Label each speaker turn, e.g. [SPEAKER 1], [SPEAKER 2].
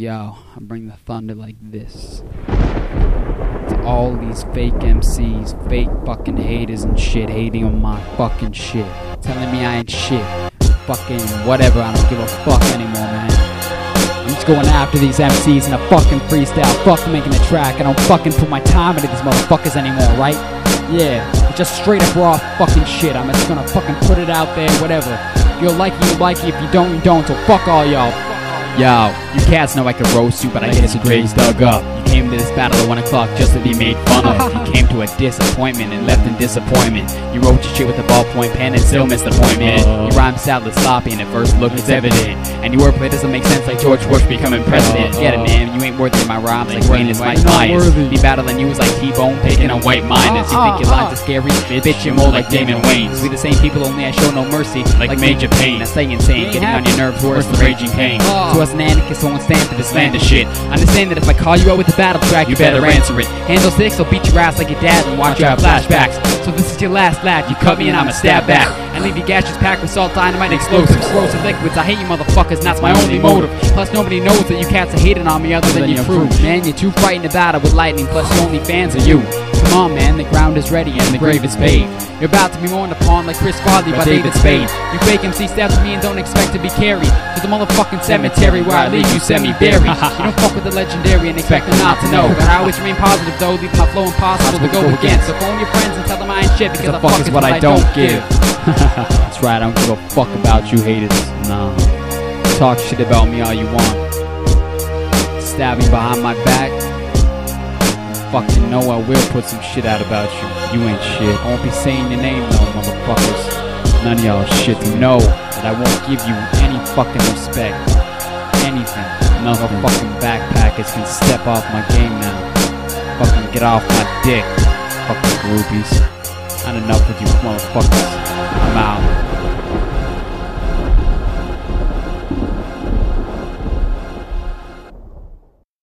[SPEAKER 1] Yo, I bring the thunder like this. To all these fake MCs, fake fucking haters and shit, hating on my fucking shit. Telling me I ain't shit. Fucking whatever, I don't give a fuck anymore, man. I'm just going after these MCs in a fucking freestyle. Fuck making a track. I don't fucking put my time into these motherfuckers anymore, right? Yeah, just straight up raw fucking shit. I'm just gonna fucking put it out there, whatever. You'll like it, you like it. If you don't, you don't. So fuck all y'all. Yo, you cats know I could roast you, but I grades dug up. You came to this battle at 1 o'clock just to be made fun of. You came to a disappointment and left in disappointment. You wrote your shit with a ballpoint pen and still missed the point, man. Your rhyme salad sloppy and at first look it's evident. And your wordplay doesn't make sense like George Bush becoming president. Uh-huh. Get it, man, you ain't worthy of my rhymes like Wayne is Mike
[SPEAKER 2] You're not
[SPEAKER 1] Myers.
[SPEAKER 2] worthy.
[SPEAKER 1] Me battling you is like T-Bone taking a white minus. You think your uh-huh. lines are scary? Bitch, you're more like Damon Wayans. We the same people, only I show no mercy. Like Major Payne. I say insane, getting on your nerves worse than raging pain. Us, an anarchist won't stand for this slander shit. Understand that if I call you out with a battle track, you better answer it. Handle six, I'll beat your ass like your dad and watch you have flashbacks. So this is your last laugh. You cut me and I'ma stab back. And leave your gaseous packed with salt, dynamite, and explosives, explosive liquids. I hate you motherfuckers, and that's my only motive. Plus, nobody knows that you cats are hating on me other than your crew. Man, you're too frightened to battle with lightning, plus the only fans are you. Come on, man, the ground is ready and the grave is paved. You're about to be mourned upon like Chris Farley by David Spade. You fake MC steps me and don't expect to be carried to the motherfucking cemetery where I leave you semi-buried. you don't fuck with the legendary and expect them not to know. But I always remain positive though, leave my flow impossible to go against. So phone your friends and tell them I ain't shit because the fuck is what I don't give. That's right, I don't give a fuck about you haters. Nah. Talk shit about me all you want. Stab me behind my back. Fucking know I will put some shit out about you. You ain't shit. I won't be saying your name though, motherfuckers. None of y'all shit know that I won't give you any fucking respect. Anything. None of fucking backpackers can step off my game now. Fucking get off my dick. Fucking groupies. Enough with you motherfuckers. I'm out.